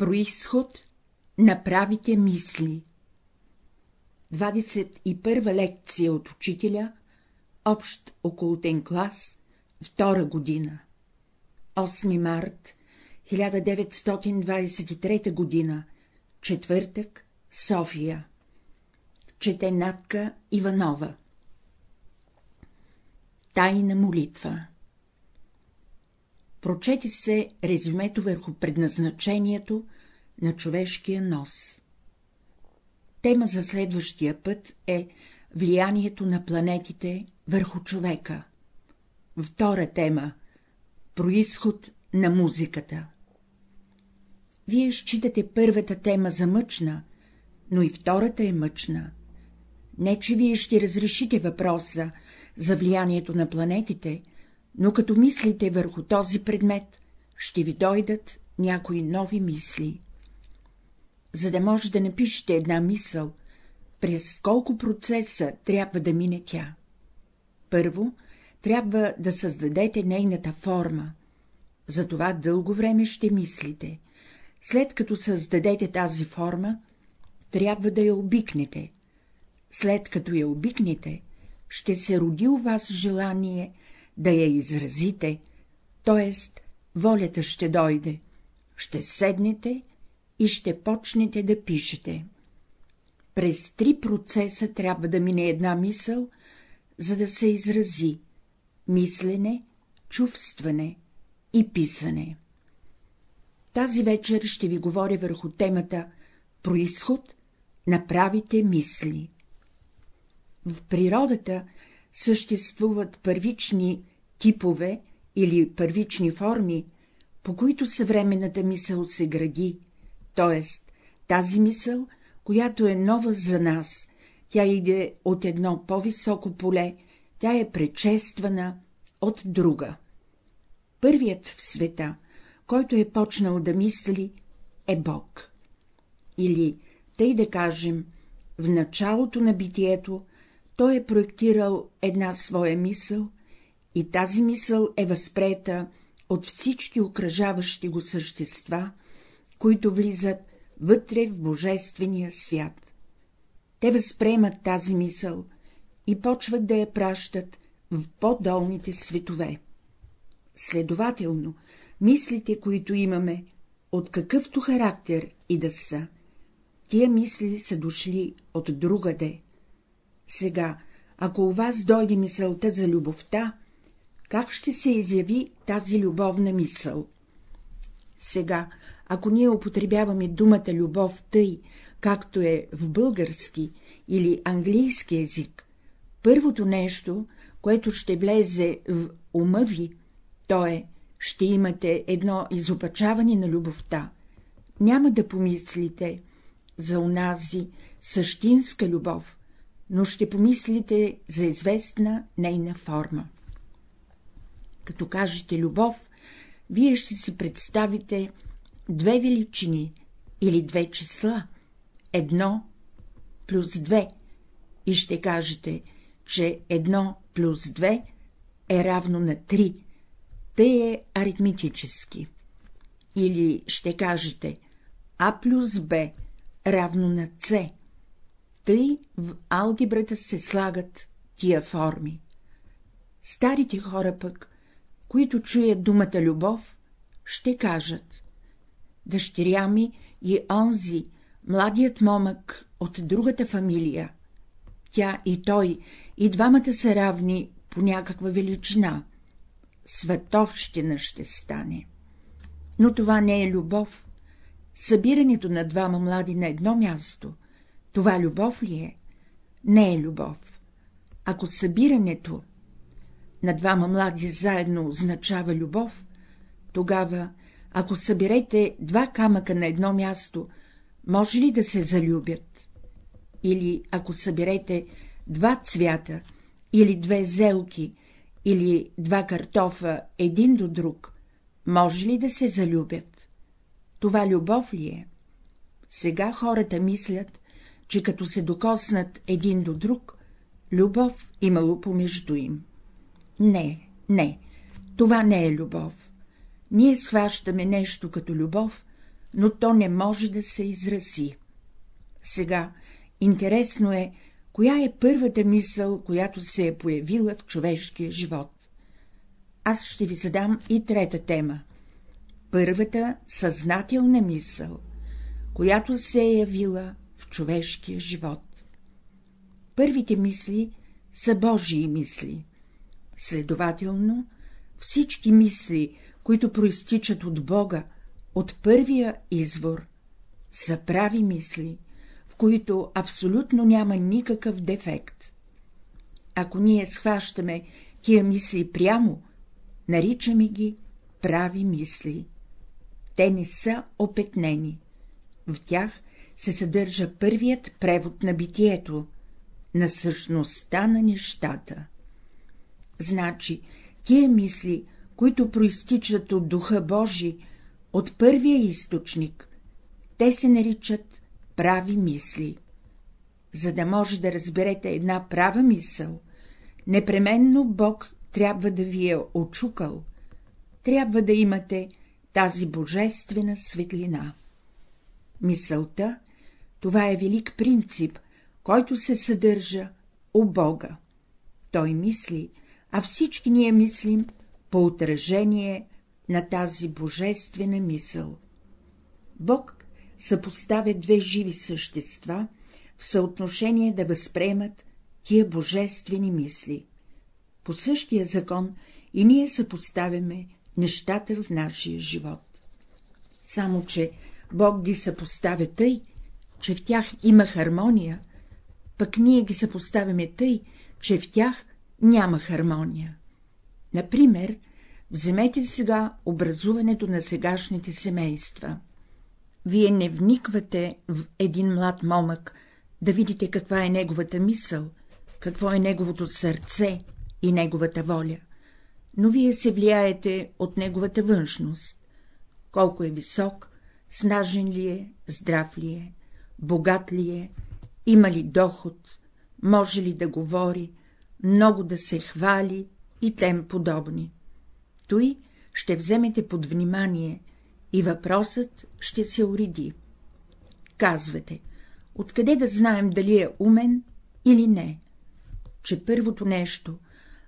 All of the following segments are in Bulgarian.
Происход на правите мисли. 21 лекция от учителя, общ окултен клас, втора година. 8 март 1923 година, четвъртък, София. Чете Натка Иванова. Тайна молитва. Прочете се резюмето върху предназначението на човешкия нос. Тема за следващия път е влиянието на планетите върху човека. Втора тема — происход на музиката. Вие считате първата тема за мъчна, но и втората е мъчна. Не, че вие ще разрешите въпроса за влиянието на планетите, но като мислите върху този предмет, ще ви дойдат някои нови мисли. За да може да напишете една мисъл, през колко процеса трябва да мине тя? Първо, трябва да създадете нейната форма. За това дълго време ще мислите. След като създадете тази форма, трябва да я обикнете. След като я обикнете, ще се роди у вас желание да я изразите, т.е. волята ще дойде, ще седнете и ще почнете да пишете. През три процеса трябва да мине една мисъл, за да се изрази — мислене, чувстване и писане. Тази вечер ще ви говоря върху темата «Происход на правите мисли». В природата съществуват първични типове или първични форми, по които съвременната мисъл се гради, т.е. тази мисъл, която е нова за нас, тя иде от едно по-високо поле, тя е предшествана от друга. Първият в света, който е почнал да мисли, е Бог. Или, тъй да кажем, в началото на битието той е проектирал една своя мисъл и тази мисъл е възпрета от всички окръжаващи го същества, които влизат вътре в Божествения свят. Те възприемат тази мисъл и почват да я пращат в по-долните светове. Следователно, мислите, които имаме, от какъвто характер и да са, тия мисли са дошли от другаде. Сега, ако у вас дойде мисълта за любовта, как ще се изяви тази любовна мисъл? Сега, ако ние употребяваме думата любов тъй, както е в български или английски език, първото нещо, което ще влезе в ума ви, то е, ще имате едно изопачаване на любовта. Няма да помислите за унази същинска любов, но ще помислите за известна нейна форма. Като кажете любов, вие ще си представите две величини или две числа, едно плюс две, и ще кажете, че едно плюс две е равно на три, тъй е аритметически. Или ще кажете А плюс Б равно на С, тъй в алгебрата се слагат тия форми. Старите хора пък които чуят думата любов, ще кажат — дъщеря ми и онзи, младият момък от другата фамилия. Тя и той, и двамата са равни по някаква величина. Световщина ще стане. Но това не е любов. Събирането на двама млади на едно място, това любов ли е? Не е любов. Ако събирането на двама млади заедно означава любов, тогава, ако съберете два камъка на едно място, може ли да се залюбят? Или ако съберете два цвята, или две зелки, или два картофа един до друг, може ли да се залюбят? Това любов ли е? Сега хората мислят, че като се докоснат един до друг, любов имало помежду им. Не, не, това не е любов. Ние схващаме нещо като любов, но то не може да се изрази. Сега, интересно е, коя е първата мисъл, която се е появила в човешкия живот. Аз ще ви задам и трета тема. Първата съзнателна мисъл, която се е явила в човешкия живот. Първите мисли са Божии мисли. Следователно, всички мисли, които проистичат от Бога, от първия извор, са прави мисли, в които абсолютно няма никакъв дефект. Ако ние схващаме тия мисли прямо, наричаме ги прави мисли. Те не са опетнени. В тях се съдържа първият превод на битието, на същността на нещата. Значи, тия мисли, които проистичат от Духа Божий, от първия източник, те се наричат прави мисли. За да може да разберете една права мисъл, непременно Бог трябва да ви е очукал, трябва да имате тази божествена светлина. Мисълта — това е велик принцип, който се съдържа у Бога. Той мисли, а всички ние мислим по отражение на тази божествена мисъл. Бог съпоставя две живи същества в съотношение да възприемат тия божествени мисли. По същия закон и ние съпоставяме нещата в нашия живот. Само, че Бог ги съпоставя тъй, че в тях има хармония, пък ние ги съпоставяме тъй, че в тях няма хармония. Например, вземете сега образуването на сегашните семейства. Вие не вниквате в един млад момък, да видите каква е неговата мисъл, какво е неговото сърце и неговата воля, но вие се влияете от неговата външност. Колко е висок, снажен ли е, здрав ли е, богат ли е, има ли доход, може ли да говори, много да се хвали и тем подобни. Той ще вземете под внимание и въпросът ще се уреди. Казвате, откъде да знаем дали е умен или не? Че първото нещо,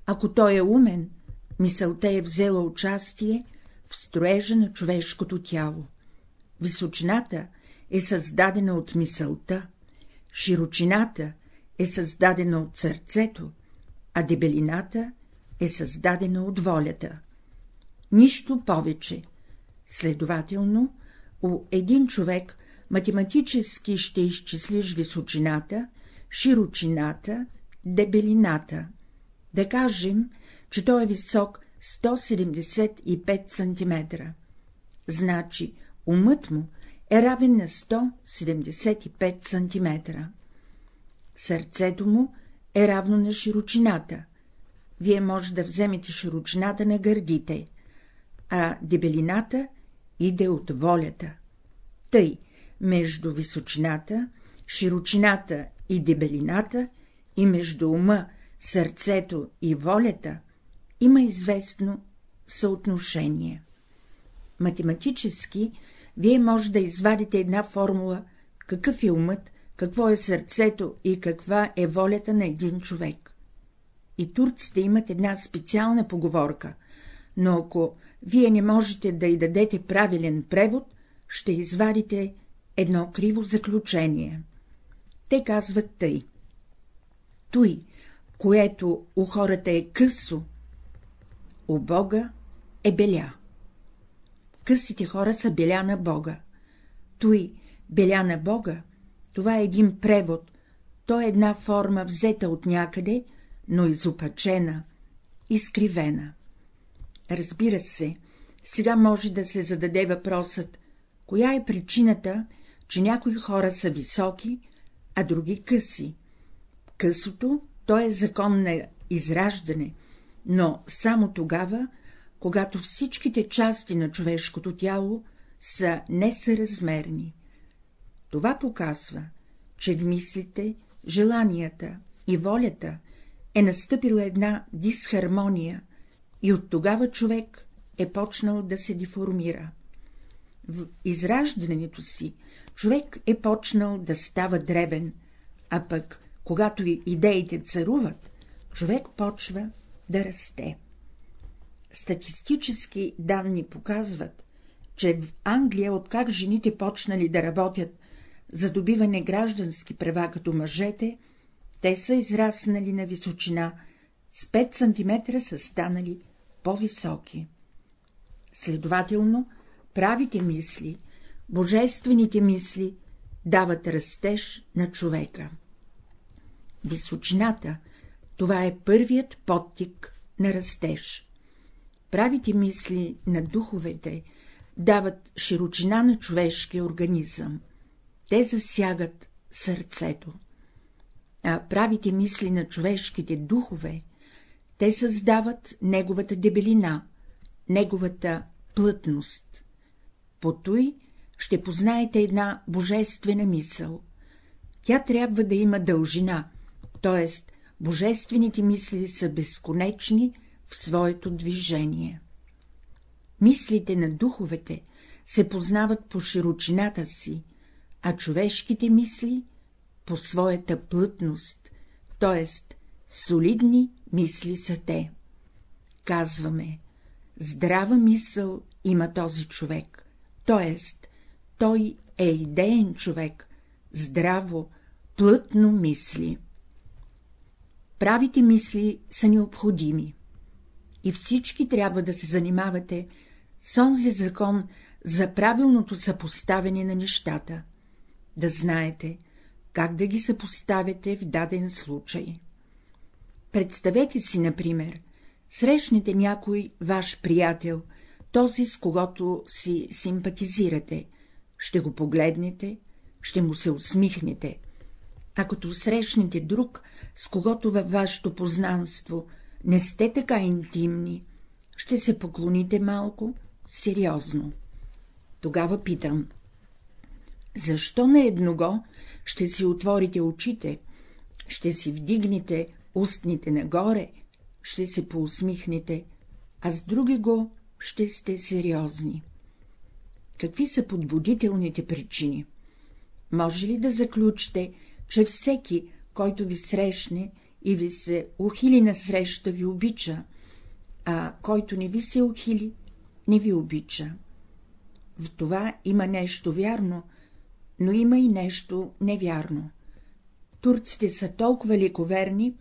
ако той е умен, мисълта е взела участие в строежа на човешкото тяло. Височината е създадена от мисълта, широчината е създадена от сърцето, а дебелината е създадена от волята. Нищо повече. Следователно, у един човек математически ще изчислиш височината, широчината, дебелината. Да кажем, че той е висок 175 см. Значи умът му е равен на 175 см. Сърцето му е равно на широчината. Вие може да вземете широчината на гърдите, а дебелината иде от волята. Тъй, между височината, широчината и дебелината и между ума, сърцето и волята има известно съотношение. Математически вие може да извадите една формула, какъв е умът, какво е сърцето и каква е волята на един човек. И турците имат една специална поговорка, но ако вие не можете да й дадете правилен превод, ще извадите едно криво заключение. Те казват тъй. Той, което у хората е късо, у Бога е беля. Късите хора са беля на Бога. Той, беля на Бога, това е един превод, то е една форма взета от някъде, но изопачена, изкривена. Разбира се, сега може да се зададе въпросът, коя е причината, че някои хора са високи, а други къси. Късото, то е закон на израждане, но само тогава, когато всичките части на човешкото тяло са несъразмерни. Това показва, че в мислите, желанията и волята е настъпила една дисхармония и от тогава човек е почнал да се деформира. В израждането си човек е почнал да става дребен, а пък, когато идеите царуват, човек почва да расте. Статистически данни показват, че в Англия, откак жените почнали да работят за добиване граждански права като мъжете, те са израснали на височина, с 5 см са станали по-високи. Следователно, правите мисли, божествените мисли дават растеж на човека. Височината — това е първият подтик на растеж. Правите мисли на духовете дават широчина на човешкия организъм. Те засягат сърцето. А правите мисли на човешките духове, те създават неговата дебелина, неговата плътност. По той ще познаете една божествена мисъл. Тя трябва да има дължина, т.е. божествените мисли са безконечни в своето движение. Мислите на духовете се познават по широчината си, а човешките мисли — по своята плътност, т.е. солидни мисли са те. Казваме, здрава мисъл има този човек, т.е. той е идеен човек, здраво, плътно мисли. Правите мисли са необходими. И всички трябва да се занимавате с онзи закон за правилното съпоставяне на нещата, да знаете, как да ги съпоставяте в даден случай. Представете си, например, срещнете някой ваш приятел, този, с когото си симпатизирате, ще го погледнете, ще му се усмихнете, а срещнете друг, с когото във вашето познанство не сте така интимни, ще се поклоните малко, сериозно. Тогава питам, защо на едного ще си отворите очите, ще си вдигнете устните нагоре, ще се поусмихнете, а с други го ще сте сериозни. Какви са подбудителните причини? Може ли да заключите, че всеки, който ви срещне и ви се ухили на среща, ви обича, а който не ви се ухили, не ви обича? В това има нещо вярно, но има и нещо невярно. Турците са толкова лековерни,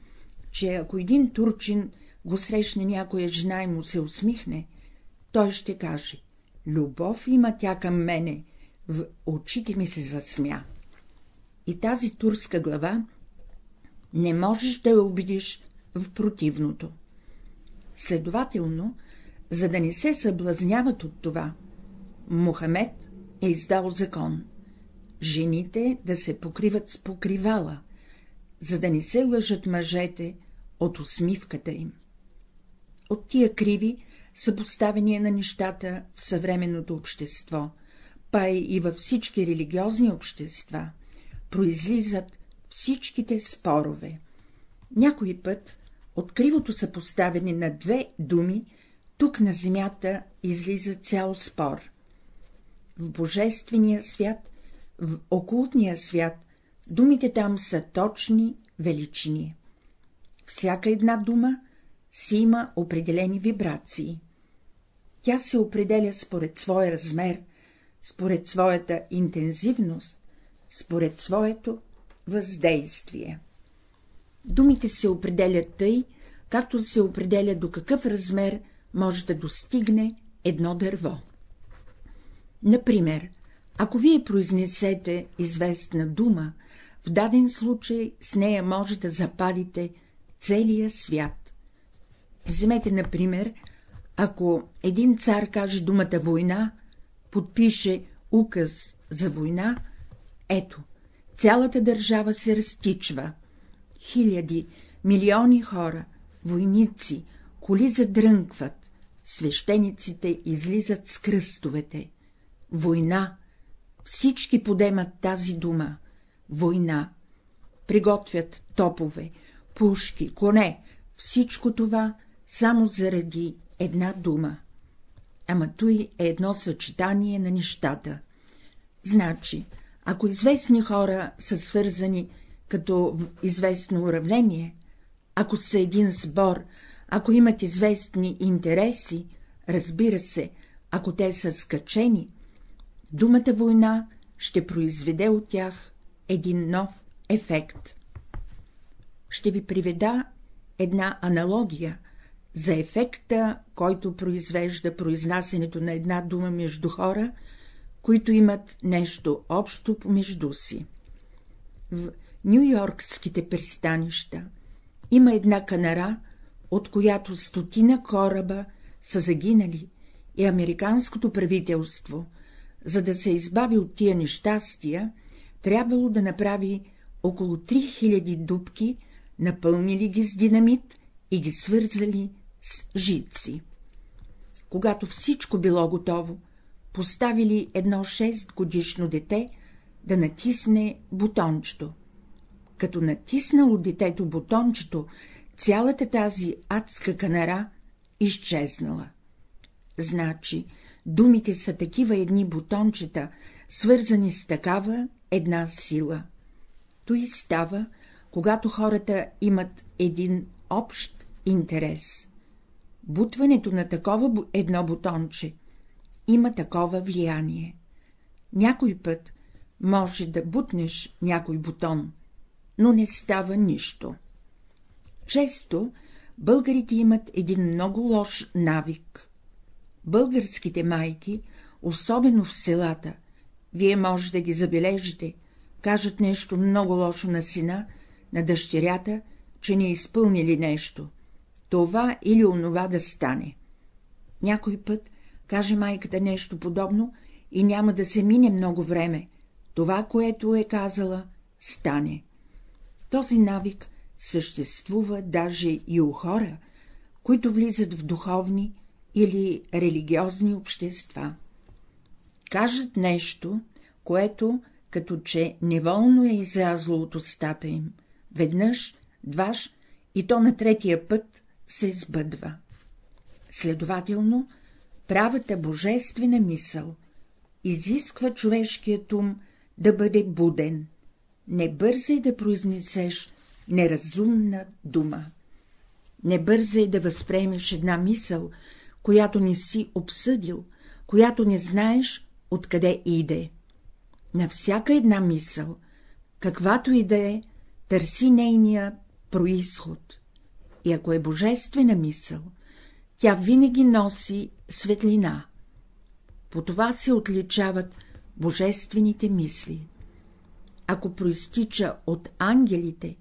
че ако един турчин го срещне някоя жена и му се усмихне, той ще каже — любов има тя към мене, в очите ми се засмя. И тази турска глава не можеш да я убедиш в противното. Следователно, за да не се съблазняват от това, Мухамед е издал закон — жените да се покриват с покривала, за да не се лъжат мъжете от усмивката им. От тия криви съпоставения на нещата в съвременното общество, па и във всички религиозни общества, произлизат всичките спорове. Някой път от кривото съпоставяне на две думи, тук на земята излиза цял спор. В божествения свят, в окултния свят, думите там са точни величини. Всяка една дума си има определени вибрации. Тя се определя според своя размер, според своята интензивност, според своето въздействие. Думите се определят тъй, както се определя до какъв размер може да достигне едно дърво. Например, ако вие произнесете известна дума, в даден случай с нея може да запалите целия свят. Вземете, например, ако един цар каже думата война, подпише указ за война, ето, цялата държава се разтичва. Хиляди, милиони хора, войници, коли задрънкват, свещениците излизат с кръстовете. Война! Всички подемат тази дума. Война! Приготвят топове, пушки, коне, всичко това само заради една дума. ама той е едно съчетание на нещата. Значи, ако известни хора са свързани като известно уравнение, ако са един сбор, ако имат известни интереси, разбира се, ако те са скачени, думата война ще произведе от тях един нов ефект. Ще ви приведа една аналогия за ефекта, който произвежда произнасянето на една дума между хора, които имат нещо общо помежду си. В Нью-Йоркските пристанища има една канара, от която стотина кораба са загинали и американското правителство, за да се избави от тия нещастия, трябвало да направи около 3000 дубки, напълнили ги с динамит и ги свързали с жици. Когато всичко било готово, поставили едно 6 годишно дете да натисне бутончето. Като натиснало детето бутончето, цялата тази адска канара изчезнала. Значи, думите са такива едни бутончета, свързани с такава една сила. Той става, когато хората имат един общ интерес. Бутването на такова едно бутонче има такова влияние. Някой път може да бутнеш някой бутон, но не става нищо. Често българите имат един много лош навик. Българските майки, особено в селата, вие може да ги забележите, кажат нещо много лошо на сина, на дъщерята, че не изпълнили нещо, това или онова да стане. Някой път каже майката нещо подобно и няма да се мине много време, това, което е казала, стане. Този навик съществува даже и у хора, които влизат в духовни или религиозни общества. Кажат нещо, което като че неволно е излязло от устата им, веднъж, дваш и то на третия път се сбъдва. Следователно, правата божествена мисъл изисква човешкият ум да бъде буден, не бързай да произнесеш неразумна дума. Не бързай да възприемеш една мисъл, която не си обсъдил, която не знаеш откъде иде. На всяка една мисъл, каквато и да е, търси нейния происход. И ако е божествена мисъл, тя винаги носи светлина. По това се отличават божествените мисли. Ако проистича от ангелите,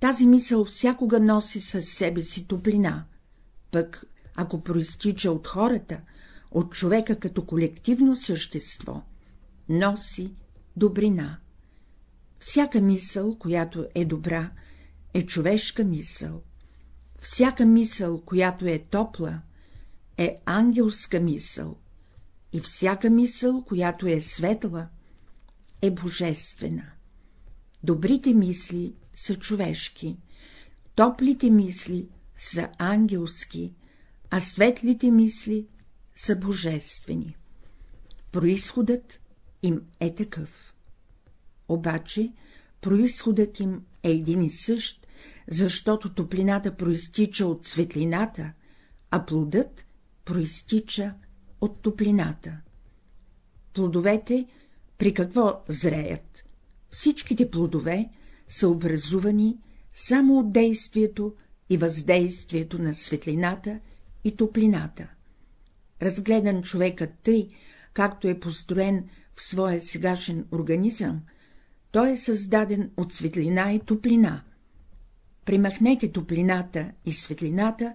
тази мисъл всякога носи със себе си топлина, пък ако проистича от хората, от човека като колективно същество, носи добрина. Всяка мисъл, която е добра, е човешка мисъл. Всяка мисъл, която е топла, е ангелска мисъл, и всяка мисъл, която е светла, е божествена. Добрите мисли са човешки, топлите мисли са ангелски, а светлите мисли са божествени. Происходът им е такъв. Обаче происходът им е един и същ, защото топлината проистича от светлината, а плодът проистича от топлината. Плодовете при какво зреят? Всичките плодове са образувани само от действието и въздействието на светлината и топлината. Разгледан човекът тъй, както е построен в своя сегашен организъм, той е създаден от светлина и топлина. Примахнете топлината и светлината,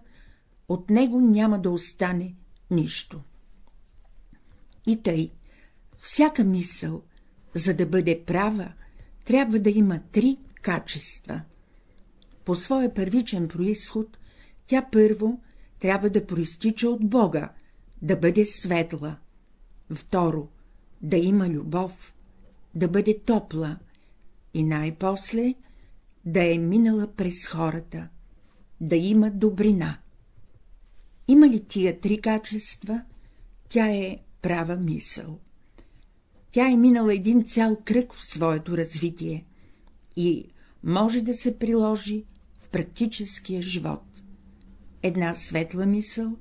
от него няма да остане нищо. И тъй, всяка мисъл, за да бъде права, трябва да има три качества. По своя първичен происход, тя първо трябва да проистича от Бога, да бъде светла. Второ, да има любов, да бъде топла и най-после да е минала през хората, да има добрина. Има ли тия три качества, тя е права мисъл. Тя е минала един цял кръг в своето развитие и може да се приложи в практическия живот. Една светла мисъл,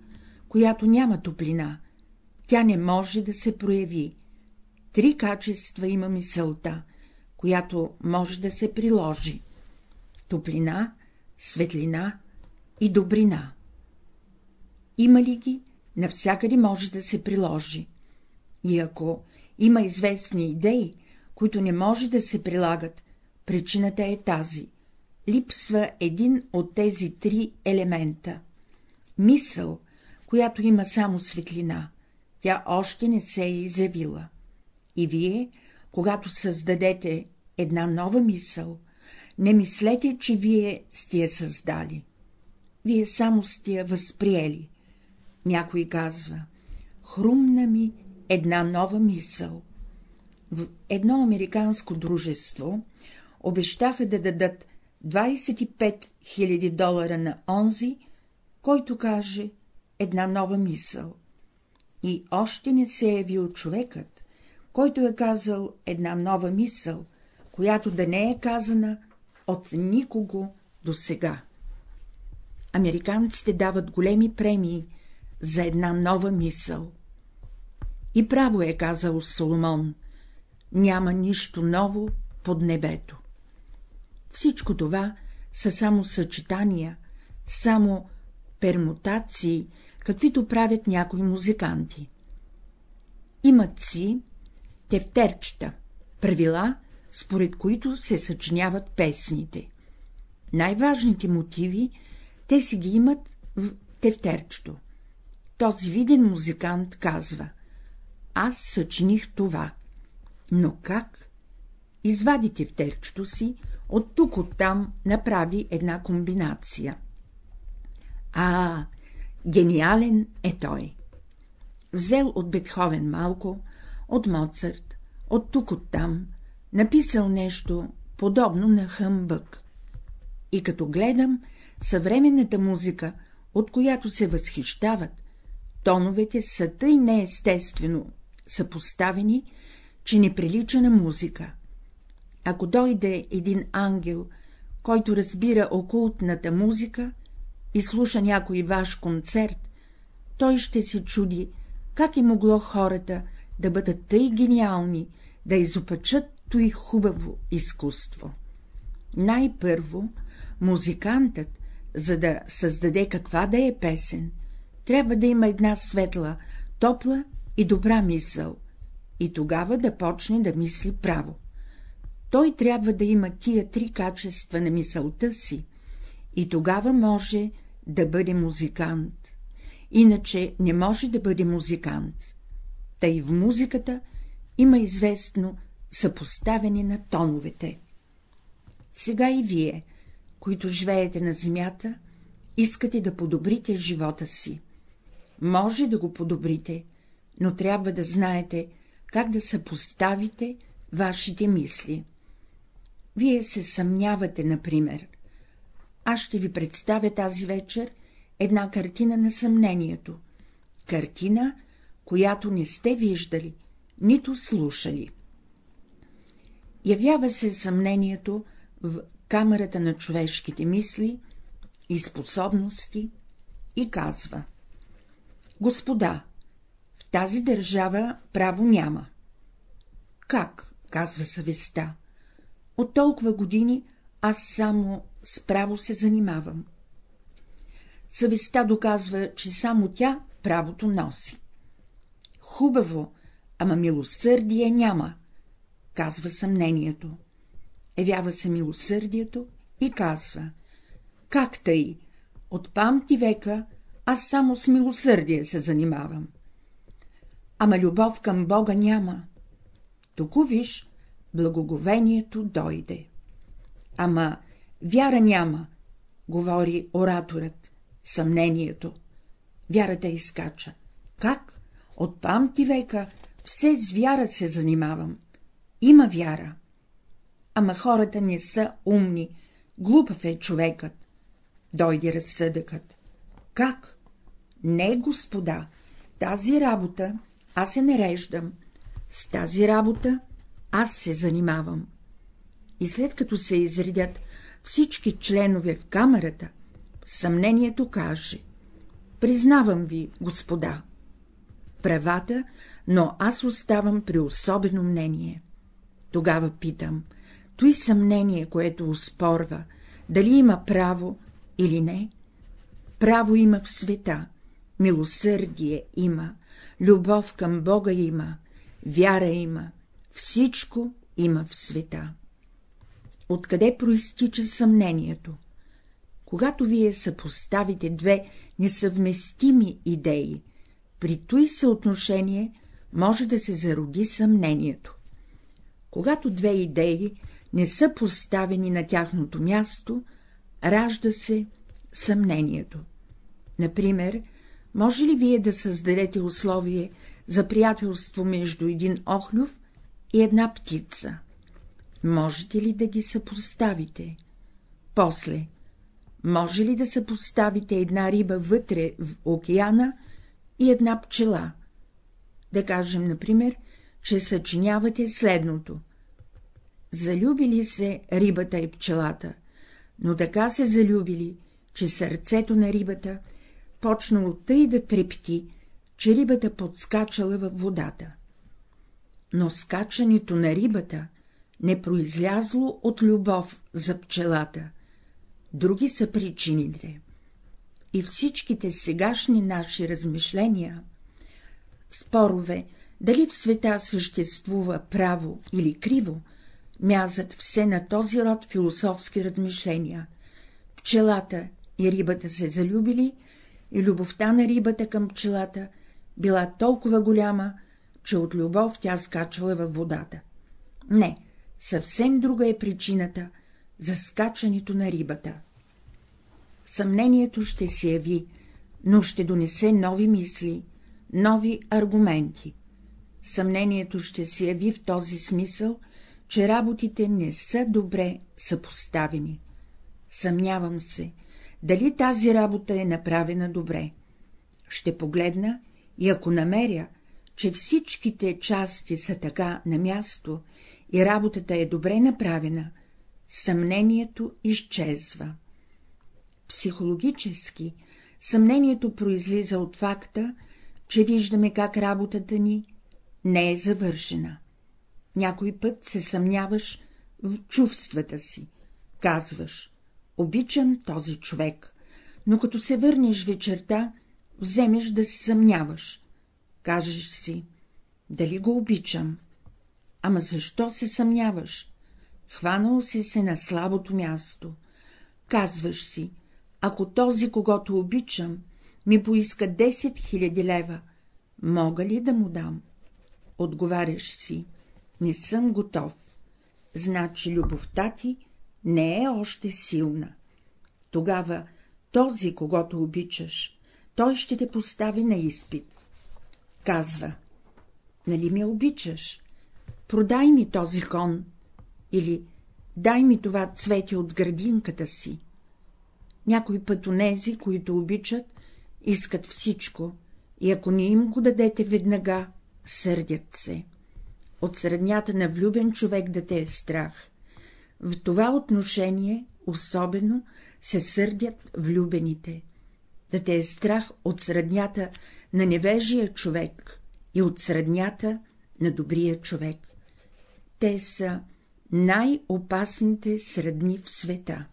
която няма топлина, тя не може да се прояви. Три качества има мисълта, която може да се приложи — топлина, светлина и добрина. Има ли ги, навсякъде може да се приложи. И ако има известни идеи, които не може да се прилагат, причината е тази — липсва един от тези три елемента. Мисъл, която има само светлина, тя още не се е изявила. И вие, когато създадете една нова мисъл, не мислете, че вие сте я създали. Вие само сте я възприели. Някой казва — хрумна ми една нова мисъл. В едно американско дружество обещаха да дадат 25 000 долара на онзи, който каже една нова мисъл. И още не се е явил човекът, който е казал една нова мисъл, която да не е казана от никого до сега. Американците дават големи премии за една нова мисъл. И право е казал Соломон, няма нищо ново под небето. Всичко това са само съчетания, само пермутации, каквито правят някои музиканти. Имат си тефтерчета, правила, според които се съчиняват песните. Най-важните мотиви те си ги имат в тефтерчето. Този виден музикант казва — аз съчиних това. Но как? Извади тефтерчето си, от тук оттам направи една комбинация. А, гениален е той. Взел от Бетховен малко, от Моцарт, от тук оттам, написал нещо подобно на хъмбък. И като гледам съвременната музика, от която се възхищават, тоновете са тъй неестествено съпоставени, че не прилича на музика. Ако дойде един ангел, който разбира окултната музика и слуша някой ваш концерт, той ще се чуди, как е могло хората да бъдат тъй гениални, да изопачат той хубаво изкуство. Най-първо, музикантът, за да създаде каква да е песен, трябва да има една светла, топла и добра мисъл, и тогава да почне да мисли право. Той трябва да има тия три качества на мисълта си, и тогава може да бъде музикант, иначе не може да бъде музикант. Тъй в музиката има известно съпоставяне на тоновете. Сега и вие, които живеете на земята, искате да подобрите живота си. Може да го подобрите, но трябва да знаете, как да съпоставите вашите мисли. Вие се съмнявате, например. Аз ще ви представя тази вечер една картина на съмнението. Картина, която не сте виждали, нито слушали. Явява се съмнението в камерата на човешките мисли и способности и казва — Господа, в тази държава право няма. Как, казва съвестта, от толкова години аз само с право се занимавам. Съвестта доказва, че само тя правото носи. Хубаво, ама милосърдие няма, казва съмнението. Явява се милосърдието и казва — как тъй, от памти века аз само с милосърдие се занимавам. Ама любов към Бога няма. Току виж, благоговението дойде. Ама вяра няма, говори ораторът, съмнението. Вярата изкача. Как? От памти века все с вяра се занимавам. Има вяра. Ама хората не са умни, глупав е човекът. Дойде разсъдъкът. Как? Не, господа, тази работа аз се нареждам, с тази работа аз се занимавам. И след като се изредят всички членове в камерата, съмнението каже — признавам ви, господа, правата, но аз оставам при особено мнение. Тогава питам, той съмнение, което успорва, дали има право или не? Право има в света, милосърдие има, любов към Бога има, вяра има, всичко има в света. Откъде проистича съмнението? Когато вие съпоставите две несъвместими идеи, при той съотношение може да се зароди съмнението. Когато две идеи не са поставени на тяхното място, ражда се съмнението. Например, може ли вие да създадете условие за приятелство между един охлюв и една птица? Можете ли да ги съпоставите? После, може ли да съпоставите една риба вътре в океана и една пчела? Да кажем, например, че съчинявате следното. Залюбили се рибата и пчелата, но така се залюбили, че сърцето на рибата почнало тъй да трепти, че рибата подскачала във водата. Но скачането на рибата не произлязло от любов за пчелата, други са причините. И всичките сегашни наши размишления, спорове, дали в света съществува право или криво, мязат все на този род философски размишления. Пчелата и рибата се залюбили и любовта на рибата към пчелата била толкова голяма, че от любов тя скачала във водата. Не, съвсем друга е причината за скачането на рибата. Съмнението ще се яви, но ще донесе нови мисли, нови аргументи. Съмнението ще се яви в този смисъл, че работите не са добре съпоставени. Съмнявам се, дали тази работа е направена добре. Ще погледна и ако намеря, че всичките части са така на място и работата е добре направена, съмнението изчезва. Психологически съмнението произлиза от факта, че виждаме как работата ни не е завършена. Някой път се съмняваш в чувствата си, казваш — обичам този човек, но като се върнеш вечерта, вземеш да се съмняваш. Кажеш си — дали го обичам? Ама защо се съмняваш? Хванал си се на слабото място. Казваш си, ако този, когато обичам, ми поиска 10 000 лева, мога ли да му дам? Отговаряш си, не съм готов. Значи любовта ти не е още силна. Тогава този, когато обичаш, той ще те постави на изпит. Казва, нали ме обичаш? Продай ми този кон или дай ми това цвете от градинката си. Някой път онези, които обичат, искат всичко, и ако не им го дадете веднага, сърдят се. От среднята на влюбен човек да те е страх. В това отношение особено се сърдят влюбените. Да те е страх от среднята на невежия човек и от среднята на добрия човек. Те са най-опасните средни в света.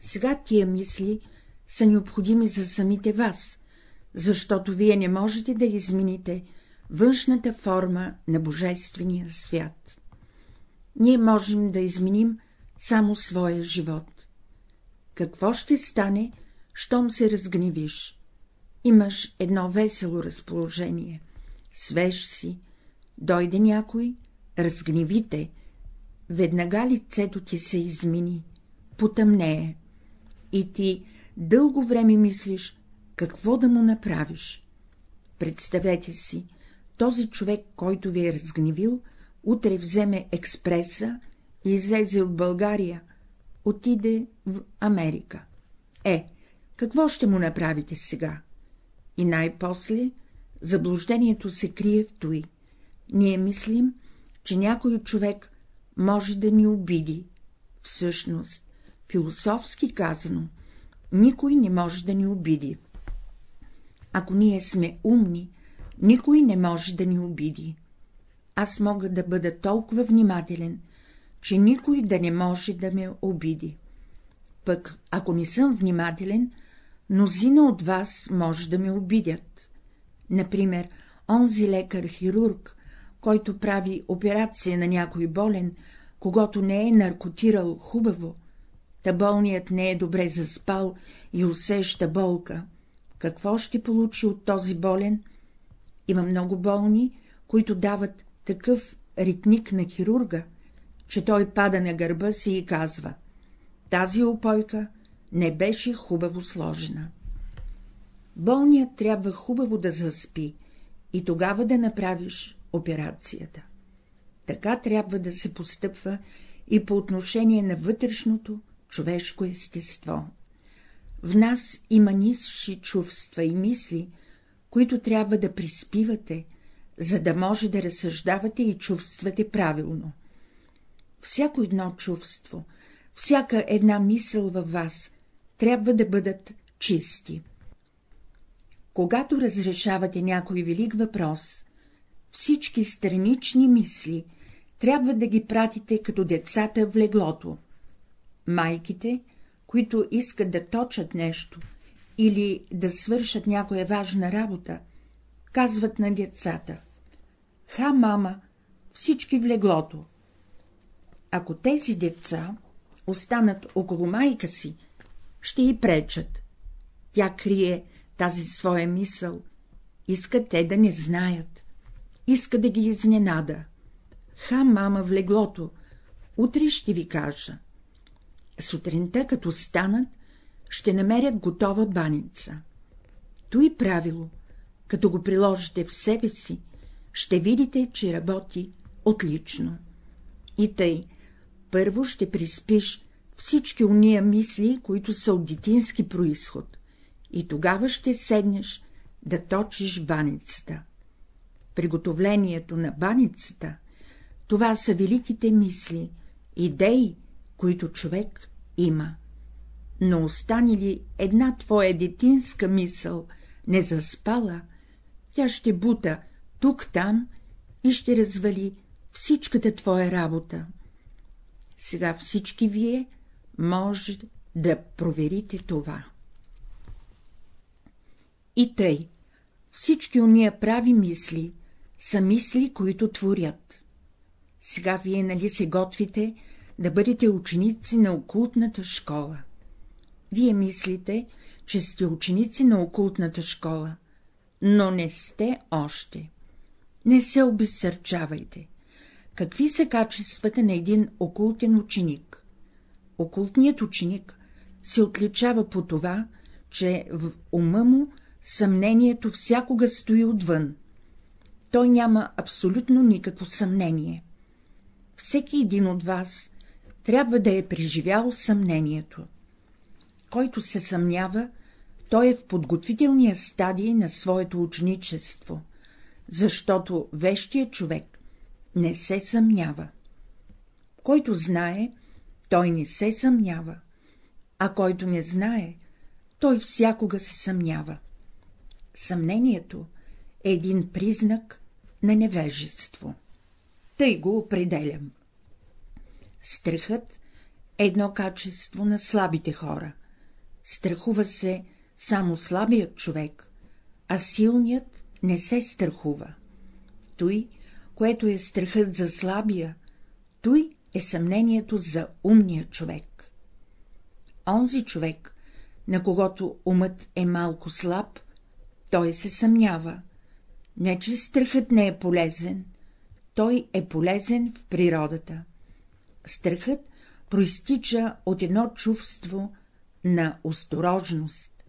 Сега тия мисли са необходими за самите вас, защото вие не можете да измените външната форма на Божествения свят. Ние можем да изменим само своя живот. Какво ще стане, щом се разгневиш? Имаш едно весело разположение, свеж си, дойде някой, разгневите, веднага лицето ти се измени, потъмнее, и ти дълго време мислиш, какво да му направиш. Представете си, този човек, който ви е разгневил, утре вземе експреса и излезе от България, отиде в Америка. Е, какво ще му направите сега? И най-после Заблуждението се крие в той. Ние мислим, че някой човек може да ни обиди. Всъщност, философски казано, никой не може да ни обиди. Ако ние сме умни, никой не може да ни обиди. Аз мога да бъда толкова внимателен, че никой да не може да ме обиди. Пък, ако не съм внимателен, мнозина от вас може да ме обидят. Например, онзи лекар-хирург, който прави операция на някой болен, когато не е наркотирал хубаво, та болният не е добре заспал и усеща болка, какво ще получи от този болен? Има много болни, които дават такъв ритник на хирурга, че той пада на гърба си и казва — тази опойка не беше хубаво сложена. Болният трябва хубаво да заспи и тогава да направиш операцията. Така трябва да се постъпва и по отношение на вътрешното човешко естество. В нас има нисши чувства и мисли, които трябва да приспивате, за да може да разсъждавате и чувствате правилно. Всяко едно чувство, всяка една мисъл във вас трябва да бъдат чисти. Когато разрешавате някой велик въпрос, всички странични мисли трябва да ги пратите като децата в леглото. Майките, които искат да точат нещо или да свършат някоя важна работа, казват на децата — ха, мама, всички в леглото. Ако тези деца останат около майка си, ще й пречат. Тя крие тази своя мисъл, иска те да не знаят, иска да ги изненада. Ха, мама, в леглото, утре ще ви кажа. Сутринта, като станат, ще намерят готова баница. Той правило, като го приложите в себе си, ще видите, че работи отлично. И тъй, първо ще приспиш всички уния мисли, които са от детински происход, и тогава ще седнеш да точиш баницата. Приготовлението на баницата — това са великите мисли, идеи, които човек има. Но остане ли една твоя детинска мисъл не заспала, тя ще бута тук-там и ще развали всичката твоя работа. Сега всички вие може да проверите това. И тъй, всички уния прави мисли са мисли, които творят. Сега вие нали се готвите да бъдете ученици на окултната школа. Вие мислите, че сте ученици на окултната школа, но не сте още. Не се обезсърчавайте. Какви са качествата на един окултен ученик? Окултният ученик се отличава по това, че в ума му съмнението всякога стои отвън. Той няма абсолютно никакво съмнение. Всеки един от вас трябва да е преживял съмнението. Който се съмнява, той е в подготвителния стадий на своето ученичество, защото вещия човек не се съмнява. Който знае, той не се съмнява, а който не знае, той всякога се съмнява. Съмнението е един признак на невежество. Тъй го определям. Страхът е едно качество на слабите хора. Страхува се само слабият човек, а силният не се страхува. Той, което е страхът за слабия, той е съмнението за умния човек. Онзи човек, на когото умът е малко слаб, той се съмнява. Не, че страхът не е полезен, той е полезен в природата. Страхът проистича от едно чувство на осторожност.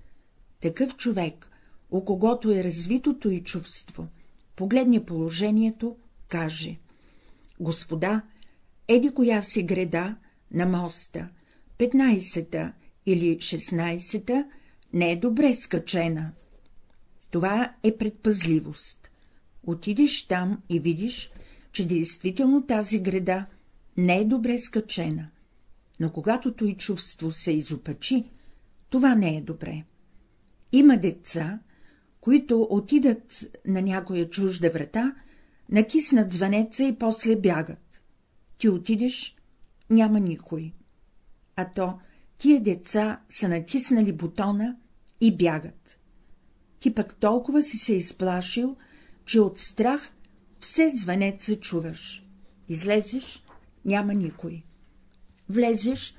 Такъв човек, у когото е развитото и чувство, погледне положението, каже — Господа, еди коя си греда на моста, 15-та или 16-та, не е добре скачена. Това е предпазливост. Отидеш там и видиш, че действително тази града не е добре скачена, но когато той чувство се изопачи, това не е добре. Има деца, които отидат на някоя чужда врата, натиснат звънеца и после бягат. Ти отидеш, няма никой. А то тия деца са натиснали бутона и бягат. Ти пък толкова си се изплашил, че от страх все звънеца чуваш. Излезеш, няма никой. Влезеш,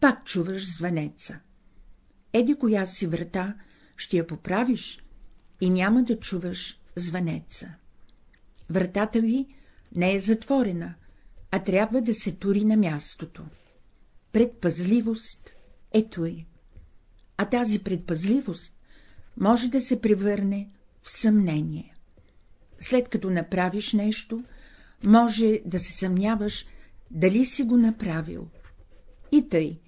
пак чуваш звънеца. Еди коя си врата ще я поправиш и няма да чуваш звънеца. Вратата ви не е затворена, а трябва да се тури на мястото. Предпазливост е той. А тази предпазливост може да се превърне в съмнение. След като направиш нещо, може да се съмняваш, дали си го направил. И тъй,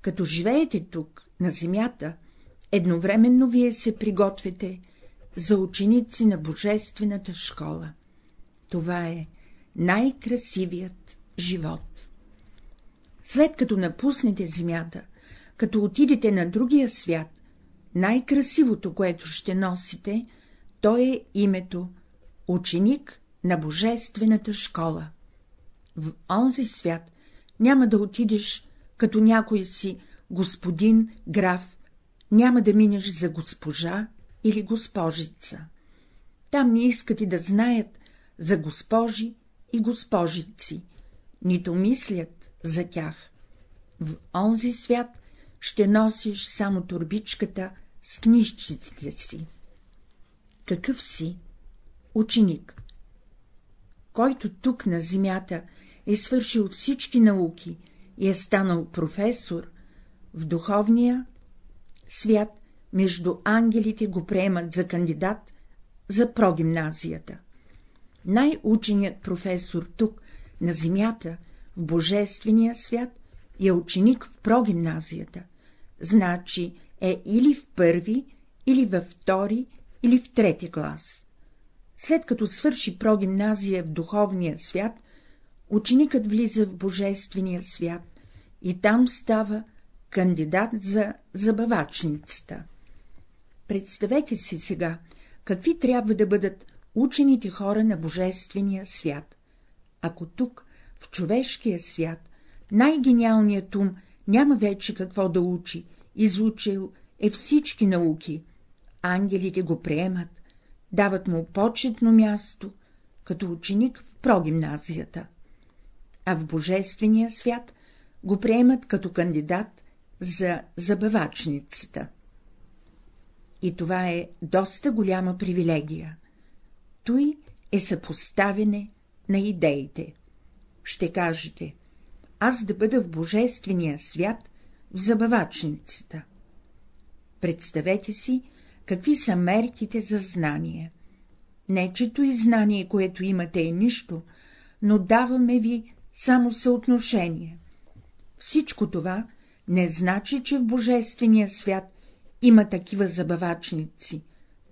като живеете тук, на земята, едновременно вие се приготвяте за ученици на Божествената школа. Това е най-красивият живот. След като напуснете земята, като отидете на другия свят, най-красивото, което ще носите, то е името ученик на Божествената школа. В онзи свят няма да отидеш като някой си господин, граф, няма да минеш за госпожа или госпожица. Там не искат и да знаят за госпожи и госпожици, нито мислят за тях. В онзи свят ще носиш само турбичката с книжчиците си. Какъв си? Ученик. Който тук на земята е свършил всички науки и е станал професор, в духовния свят между ангелите го приемат за кандидат за прогимназията. Най-ученият професор тук, на земята, в божествения свят, е ученик в прогимназията, значи е или в първи, или във втори, или в трети клас. След като свърши прогимназия в духовния свят, ученикът влиза в божествения свят и там става кандидат за забавачницата. Представете си сега, какви трябва да бъдат учените хора на Божествения свят. Ако тук, в човешкия свят, най-гениалният ум няма вече какво да учи, изучил е всички науки, ангелите го приемат, дават му почетно място, като ученик в прогимназията, а в Божествения свят го приемат като кандидат за забавачницата. И това е доста голяма привилегия. Той е съпоставяне на идеите. Ще кажете, аз да бъда в божествения свят, в забавачницата. Представете си, какви са мерките за знание. Не, чето и знание, което имате е нищо, но даваме ви само съотношение. Всичко това не значи, че в Божествения свят има такива забавачници,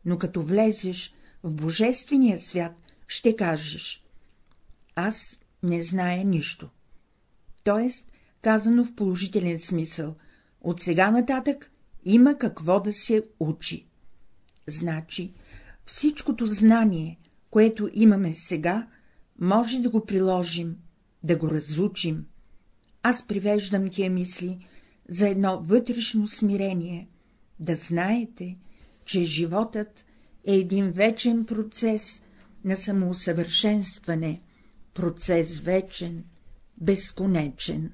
но като влезеш в Божествения свят, ще кажеш — аз не зная нищо. Тоест, казано в положителен смисъл, от сега нататък има какво да се учи. Значи, всичкото знание, което имаме сега, може да го приложим, да го разучим. Аз привеждам тия мисли за едно вътрешно смирение, да знаете, че животът е един вечен процес на самоусъвършенстване, процес вечен, безконечен.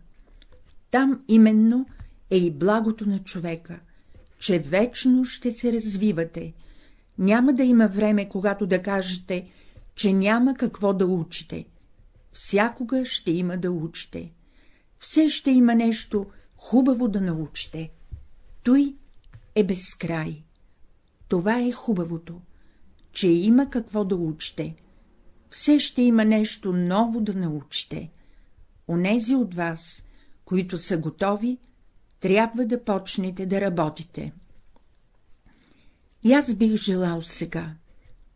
Там именно е и благото на човека, че вечно ще се развивате, няма да има време, когато да кажете, че няма какво да учите. Всякога ще има да учите. Все ще има нещо хубаво да научите. Той е безкрай. Това е хубавото, че има какво да учите. Все ще има нещо ново да научите. Онези от вас, които са готови, трябва да почнете да работите. И аз бих желал сега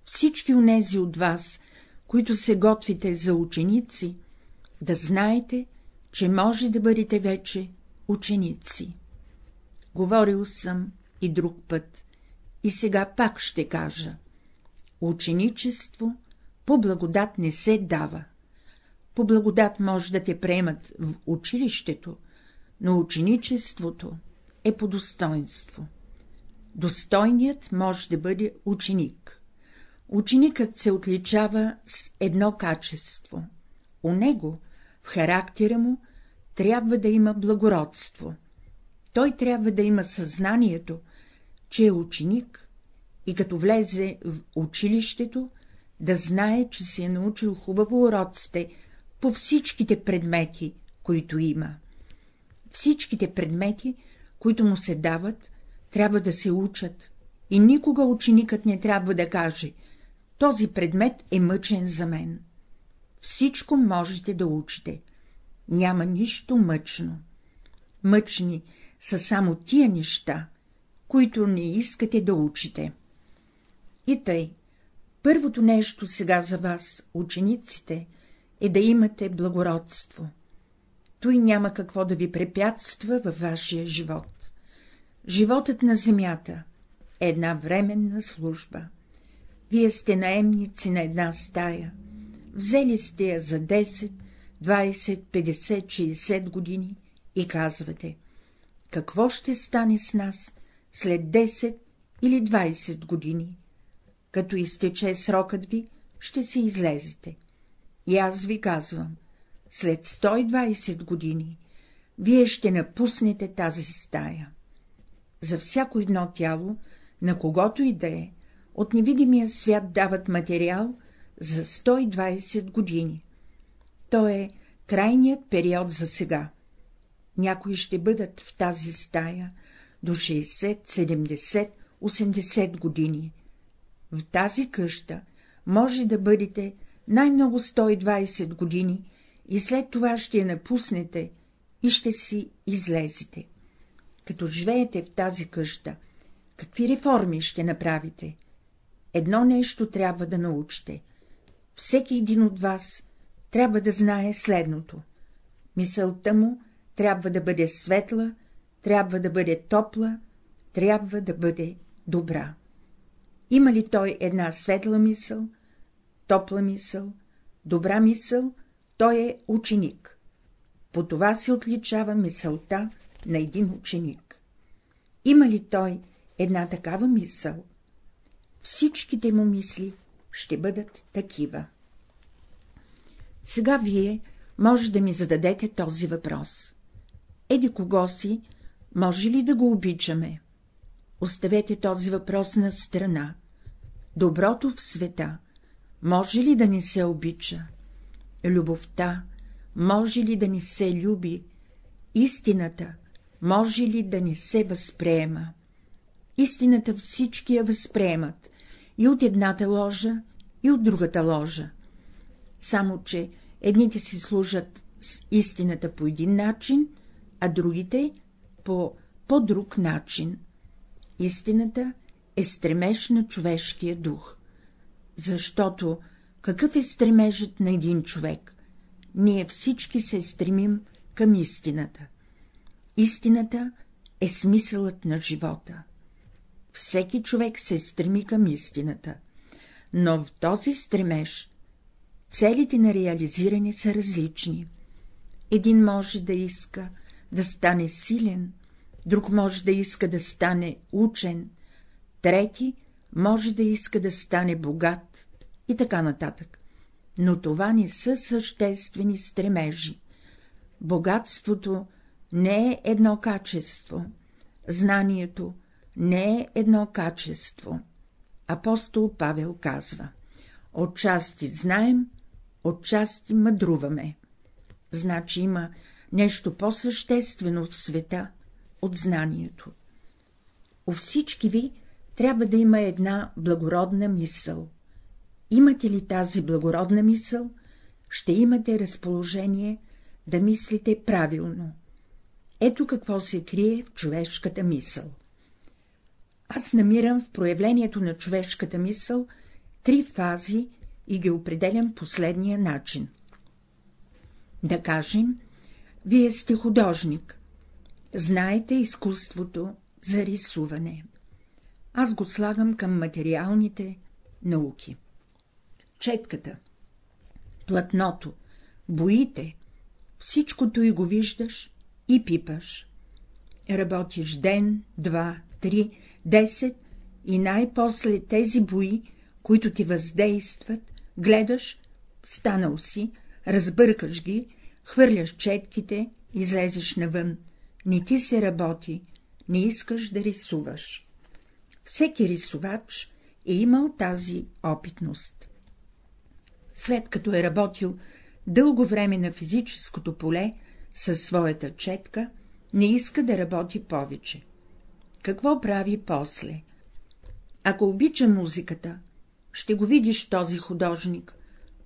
всички онези от вас, които се готвите за ученици, да знаете, че може да бъдете вече ученици. Говорил съм и друг път, и сега пак ще кажа. Ученичество по благодат не се дава. По благодат може да те приемат в училището, но ученичеството е по достоинство. Достойният може да бъде ученик. Ученикът се отличава с едно качество. У него, в характера му, трябва да има благородство. Той трябва да има съзнанието, че е ученик и като влезе в училището, да знае, че си е научил хубаво уроците по всичките предмети, които има. Всичките предмети, които му се дават, трябва да се учат, и никога ученикът не трябва да каже — този предмет е мъчен за мен. Всичко можете да учите. Няма нищо мъчно. Мъчни са само тия неща, които не искате да учите. И тъй, първото нещо сега за вас, учениците, е да имате благородство. Той няма какво да ви препятства във вашия живот. Животът на земята е една временна служба. Вие сте наемници на една стая, взели сте я за 10, 20, 50, 60 години и казвате — какво ще стане с нас след 10 или 20 години? Като изтече срокът ви, ще се излезете. И аз ви казвам, след 120 години вие ще напуснете тази стая. За всяко едно тяло, на когото и да е, от невидимия свят дават материал за 120 години. То е крайният период за сега. Някои ще бъдат в тази стая до 60, 70, 80 години. В тази къща може да бъдете най-много 120 години и след това ще я напуснете и ще си излезете. Като живеете в тази къща, какви реформи ще направите? Едно нещо трябва да научите. Всеки един от вас трябва да знае следното. Мисълта му трябва да бъде светла, трябва да бъде топла, трябва да бъде добра. Има ли той една светла мисъл, топла мисъл, добра мисъл, той е ученик. По това се отличава мисълта на един ученик. Има ли той една такава мисъл? Всичките му мисли ще бъдат такива. Сега вие може да ми зададете този въпрос. Еди кого си, може ли да го обичаме? Оставете този въпрос на страна. Доброто в света може ли да ни се обича? Любовта може ли да ни се люби? Истината може ли да ни се възприема? Истината всички я възприемат, и от едната ложа, и от другата ложа. Само, че едните си служат с истината по един начин, а другите по по-друг начин. Истината е стремеж на човешкия дух. Защото какъв е стремежът на един човек? Ние всички се стремим към истината. Истината е смисълът на живота. Всеки човек се стреми към истината, но в този стремеж целите на реализиране са различни. Един може да иска да стане силен, друг може да иска да стане учен, трети може да иска да стане богат и така нататък. Но това не са съществени стремежи. Богатството не е едно качество, знанието не е едно качество. Апостол Павел казва — отчасти знаем, отчасти мъдруваме. Значи има нещо по-съществено в света от знанието. У всички ви трябва да има една благородна мисъл. Имате ли тази благородна мисъл, ще имате разположение да мислите правилно. Ето какво се крие в човешката мисъл. Аз намирам в проявлението на човешката мисъл три фази и ги определям последния начин. Да кажем, вие сте художник, знаете изкуството за рисуване. Аз го слагам към материалните науки. Четката, платното, боите, всичкото и го виждаш и пипаш. Работиш ден, два, три, десет и най-после тези бои, които ти въздействат, гледаш, станал си, разбъркаш ги, хвърляш четките, излезеш навън. Не ти се работи, не искаш да рисуваш. Всеки рисувач е имал тази опитност. След като е работил дълго време на физическото поле със своята четка, не иска да работи повече. Какво прави после? Ако обича музиката, ще го видиш този художник.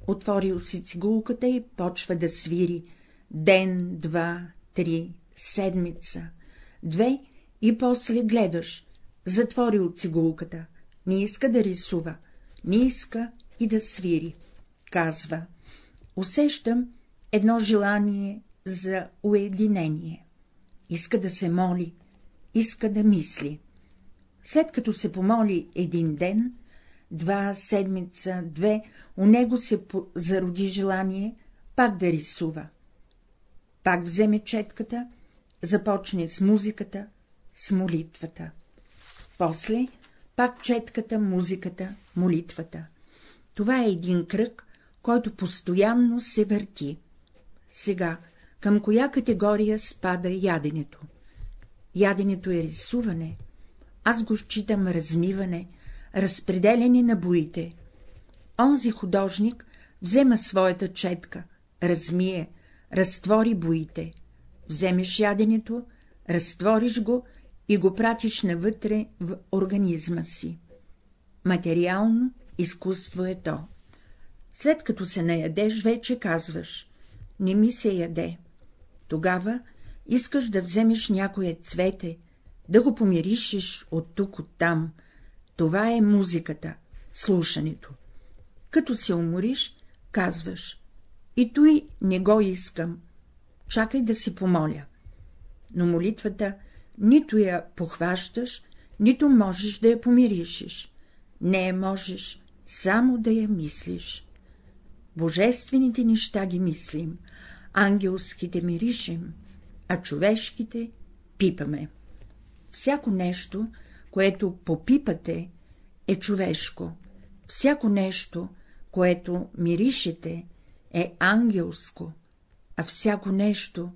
Отворил си цигулката и почва да свири. Ден, два, три, седмица, две и после гледаш. Затворил цигулката. Не иска да рисува, не иска и да свири. Казва. Усещам едно желание за уединение. Иска да се моли, иска да мисли. След като се помоли един ден, два седмица, две, у него се зароди желание пак да рисува. Пак вземе четката, започне с музиката, с молитвата. После пак четката, музиката, молитвата. Това е един кръг, който постоянно се върти. Сега, към коя категория спада яденето? Яденето е рисуване, аз го считам размиване, разпределяне на боите. Онзи художник взема своята четка, размие, разтвори боите, вземеш яденето, разтвориш го и го пратиш навътре в организма си. Материално изкуство е то. След като се наядеш, вече казваш — не ми се яде. Тогава искаш да вземеш някое цвете, да го помиришеш от тук, от там. Това е музиката, слушането. Като се умориш, казваш — и той не го искам, чакай да си помоля. Но молитвата нито я похващаш, нито можеш да я помиришиш. Не можеш само да я мислиш. Божествените неща ги мислим, ангелските миришем, а човешките пипаме. Всяко нещо, което попипате, е човешко, всяко нещо, което миришете, е ангелско, а всяко нещо,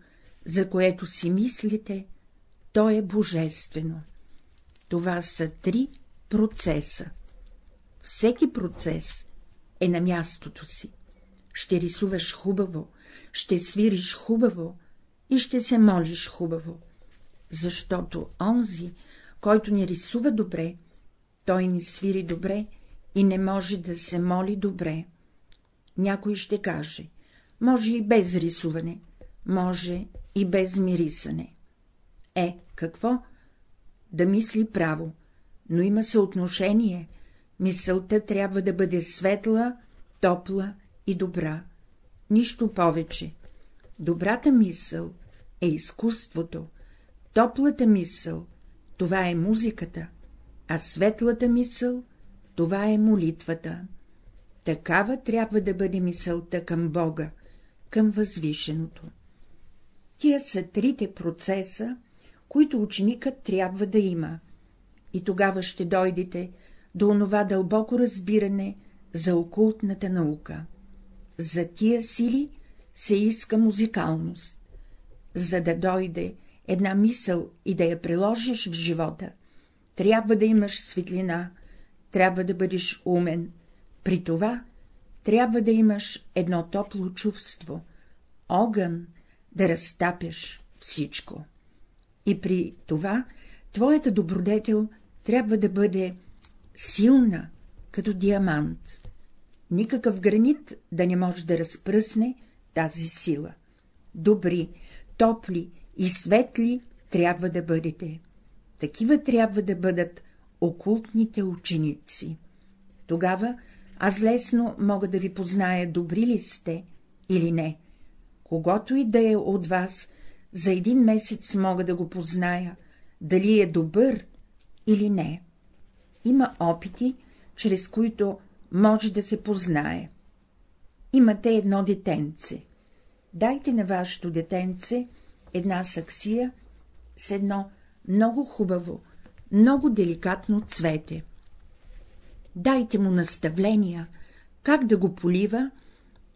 за което си мислите, то е божествено. Това са три процеса. Всеки процес е на мястото си. Ще рисуваш хубаво, ще свириш хубаво и ще се молиш хубаво, защото онзи, който ни рисува добре, той ни свири добре и не може да се моли добре. Някой ще каже, може и без рисуване, може и без мирисане. Е, какво? Да мисли право, но има съотношение, мисълта трябва да бъде светла, топла и добра. Нищо повече. Добрата мисъл е изкуството, топлата мисъл — това е музиката, а светлата мисъл — това е молитвата. Такава трябва да бъде мисълта към Бога, към възвишеното. Тия са трите процеса, които ученикът трябва да има, и тогава ще дойдете до онова дълбоко разбиране за окултната наука. За тия сили се иска музикалност. За да дойде една мисъл и да я приложиш в живота, трябва да имаш светлина, трябва да бъдеш умен, при това трябва да имаш едно топло чувство, огън, да разтапяш всичко. И при това твоята добродетел трябва да бъде силна, като диамант. Никакъв гранит да не може да разпръсне тази сила. Добри, топли и светли трябва да бъдете. Такива трябва да бъдат окултните ученици. Тогава аз лесно мога да ви позная, добри ли сте или не. Когато и да е от вас, за един месец мога да го позная, дали е добър или не. Има опити, чрез които може да се познае. Имате едно детенце. Дайте на вашето детенце една саксия с едно много хубаво, много деликатно цвете. Дайте му наставления, как да го полива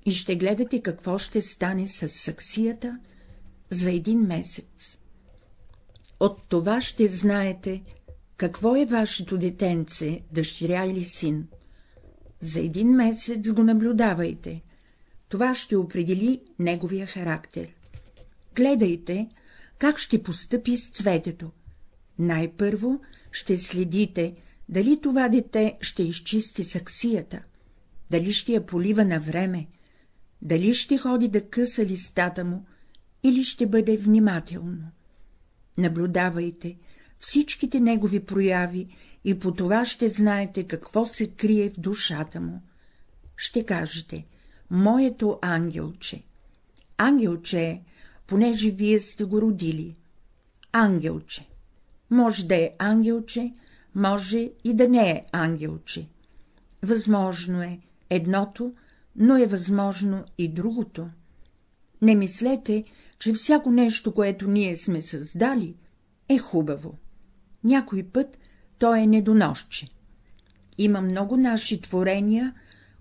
и ще гледате какво ще стане с саксията за един месец. От това ще знаете, какво е вашето детенце, дъщеря или син. За един месец го наблюдавайте. Това ще определи неговия характер. Гледайте, как ще постъпи с цветето. Най-първо ще следите, дали това дете ще изчисти саксията, дали ще я полива на време, дали ще ходи да къса листата му или ще бъде внимателно. Наблюдавайте всичките негови прояви и по това ще знаете какво се крие в душата му. Ще кажете, моето ангелче. Ангелче е, понеже вие сте го родили. Ангелче. Може да е ангелче, може и да не е ангелче. Възможно е едното, но е възможно и другото. Не мислете, че всяко нещо, което ние сме създали, е хубаво. Някой път то е недоносче. Има много наши творения,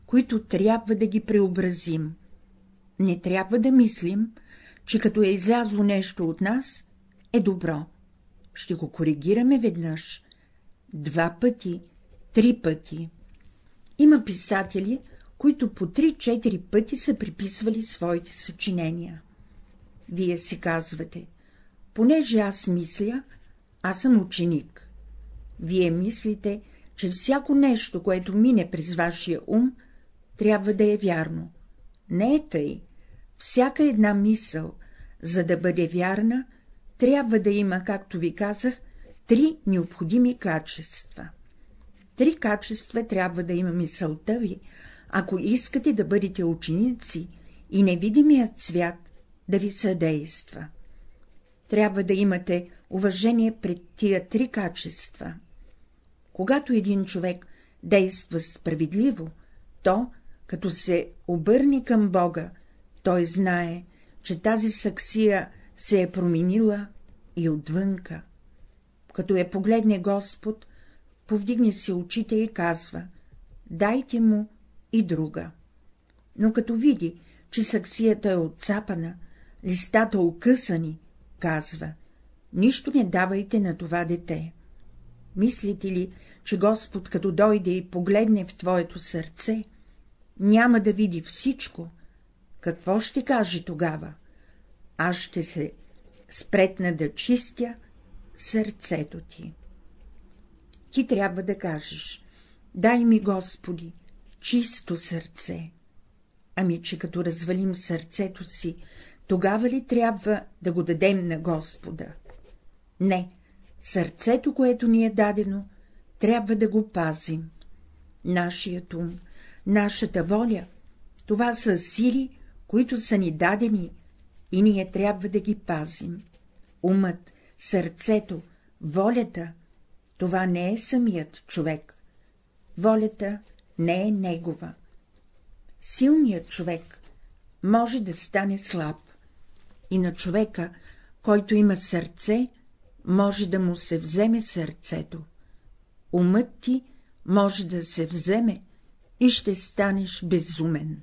които трябва да ги преобразим. Не трябва да мислим, че като е излязло нещо от нас, е добро. Ще го коригираме веднъж, два пъти, три пъти. Има писатели, които по три-четири пъти са приписвали своите съчинения. Вие си казвате, понеже аз мисля, аз съм ученик. Вие мислите, че всяко нещо, което мине през вашия ум, трябва да е вярно. Не е тъй. Всяка една мисъл, за да бъде вярна, трябва да има, както ви казах, три необходими качества. Три качества трябва да има мисълта ви, ако искате да бъдете ученици и невидимият свят да ви съдейства. Трябва да имате уважение пред тия три качества. Когато един човек действа справедливо, то, като се обърне към Бога, той знае, че тази саксия се е променила и отвънка. Като я погледне Господ, повдигне се очите и казва — дайте му и друга. Но като види, че саксията е отцапана, листата окъсани, казва — нищо не давайте на това дете. Мислите ли, че Господ, като дойде и погледне в твоето сърце, няма да види всичко? Какво ще каже тогава? Аз ще се спретна да чистя сърцето ти. Ти трябва да кажеш, дай ми, Господи, чисто сърце. Ами, че като развалим сърцето си, тогава ли трябва да го дадем на Господа? Не, сърцето, което ни е дадено, трябва да го пазим. Нашият ум, нашата воля, това са сили, които са ни дадени, и ние трябва да ги пазим. Умът, сърцето, волята — това не е самият човек. Волята не е негова. Силният човек може да стане слаб. И на човека, който има сърце, може да му се вземе сърцето. Умът ти може да се вземе и ще станеш безумен.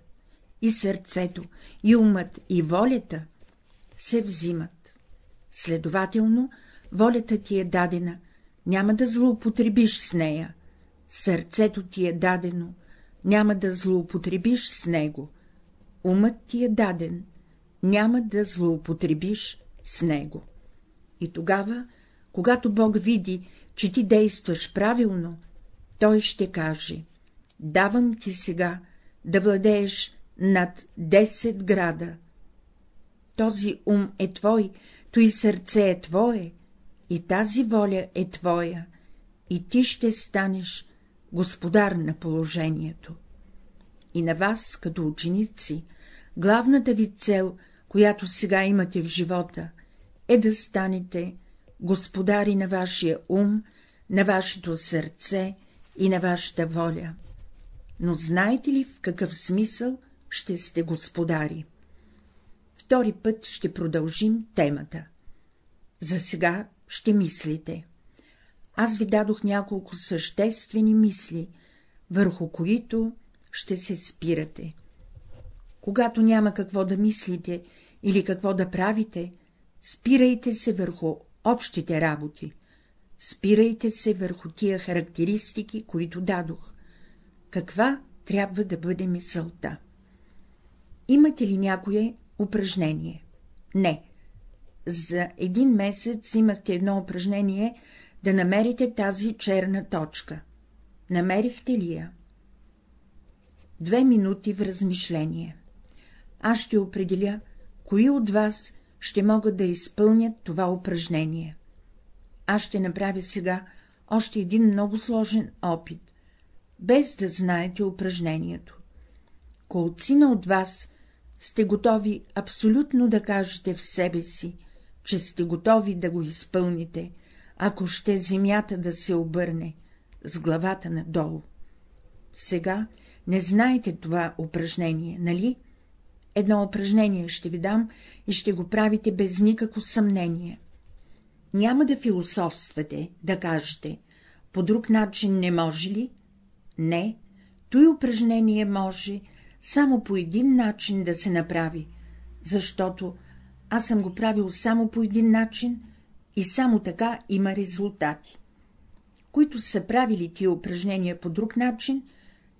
И сърцето, и умът, и волята се взимат. Следователно, волята ти е дадена, няма да злоупотребиш с нея, сърцето ти е дадено, няма да злоупотребиш с него, умът ти е даден, няма да злоупотребиш с него. И тогава, когато Бог види, че ти действаш правилно, той ще каже — давам ти сега да владееш над 10 града. Този ум е твой, той сърце е твое, и тази воля е твоя, и ти ще станеш господар на положението. И на вас, като ученици, главната ви цел, която сега имате в живота, е да станете господари на вашия ум, на вашето сърце и на вашата воля. Но знаете ли в какъв смисъл ще сте господари? Втори път ще продължим темата. За сега ще мислите. Аз ви дадох няколко съществени мисли, върху които ще се спирате. Когато няма какво да мислите или какво да правите, спирайте се върху общите работи, спирайте се върху тия характеристики, които дадох. Каква трябва да бъде мисълта? Имате ли някое упражнение? Не. За един месец имахте едно упражнение да намерите тази черна точка. Намерихте ли я? Две минути в размишление. Аз ще определя, кои от вас ще могат да изпълнят това упражнение. Аз ще направя сега още един много сложен опит, без да знаете упражнението. Колцина от вас сте готови абсолютно да кажете в себе си, че сте готови да го изпълните, ако ще земята да се обърне с главата надолу. Сега не знаете това упражнение, нали? Едно упражнение ще ви дам и ще го правите без никакво съмнение. Няма да философствате, да кажете, по друг начин не може ли? Не, той упражнение може само по един начин да се направи, защото аз съм го правил само по един начин и само така има резултати. Които са правили тия упражнения по друг начин,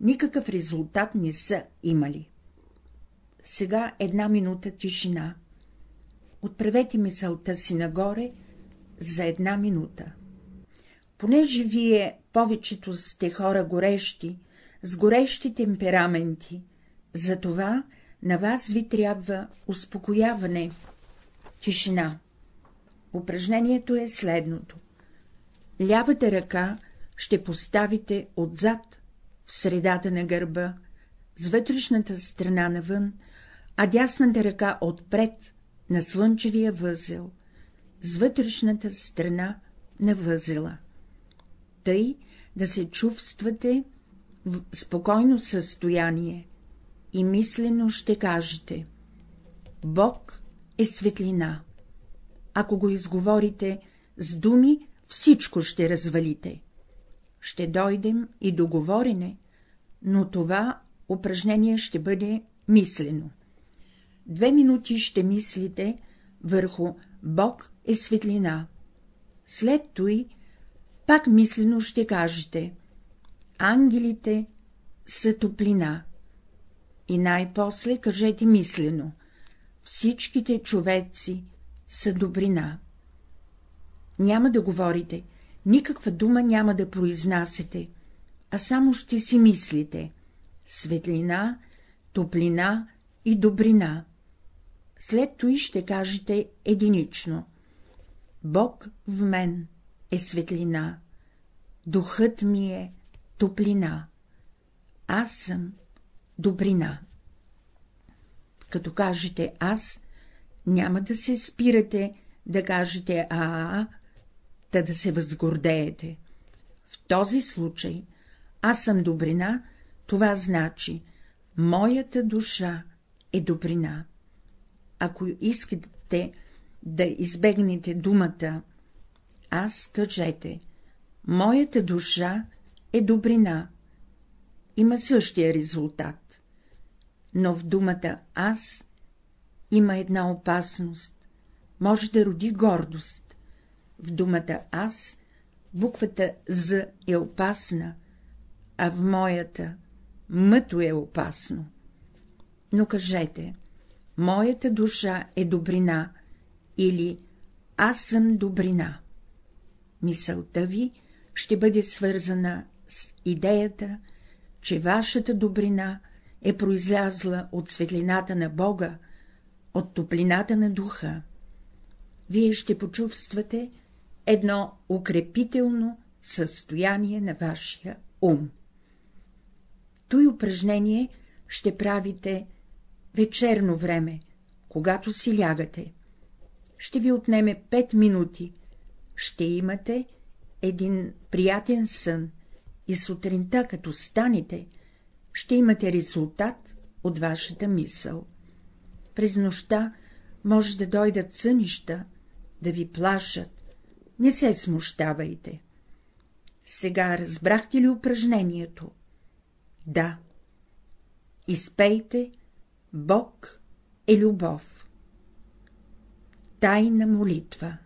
никакъв резултат не са имали. Сега една минута тишина. Отправете мисълта си нагоре за една минута. Понеже вие повечето сте хора горещи, с горещи темпераменти, затова на вас ви трябва успокояване, тишина. Упражнението е следното. Лявата ръка ще поставите отзад, в средата на гърба, с вътрешната страна навън, а дясната ръка отпред на слънчевия възел, с вътрешната страна на възела. Тъй да се чувствате в спокойно състояние и мислено ще кажете — Бог е светлина. Ако го изговорите с думи, всичко ще развалите. Ще дойдем и до говорене, но това упражнение ще бъде мислено. Две минути ще мислите върху Бог е светлина. След той пак мислено ще кажете Ангелите са топлина. И най-после кажете мислено Всичките човеци са добрина. Няма да говорите, никаква дума няма да произнасяте, а само ще си мислите — светлина, топлина и добрина. След той ще кажете единично — Бог в мен е светлина, духът ми е топлина, аз съм добрина. Като кажете аз, няма да се спирате да кажете а, та да се възгордеете. В този случай аз съм добрина, това значи моята душа е добрина. Ако искате да избегнете думата аз, кажете моята душа е добрина. Има същия резултат. Но в думата аз има една опасност, може да роди гордост. В думата аз буквата З е опасна, а в моята мъто е опасно. Но кажете, моята душа е добрина или аз съм добрина. Мисълта ви ще бъде свързана с идеята, че вашата добрина е произлязла от светлината на Бога, от топлината на духа. Вие ще почувствате едно укрепително състояние на вашия ум. Той упражнение ще правите вечерно време, когато си лягате. Ще ви отнеме 5 минути, ще имате един приятен сън и сутринта, като станете, ще имате резултат от вашата мисъл. През нощта може да дойдат сънища, да ви плашат, не се смущавайте. Сега разбрахте ли упражнението? Да. Изпейте Бог е любов. Тайна молитва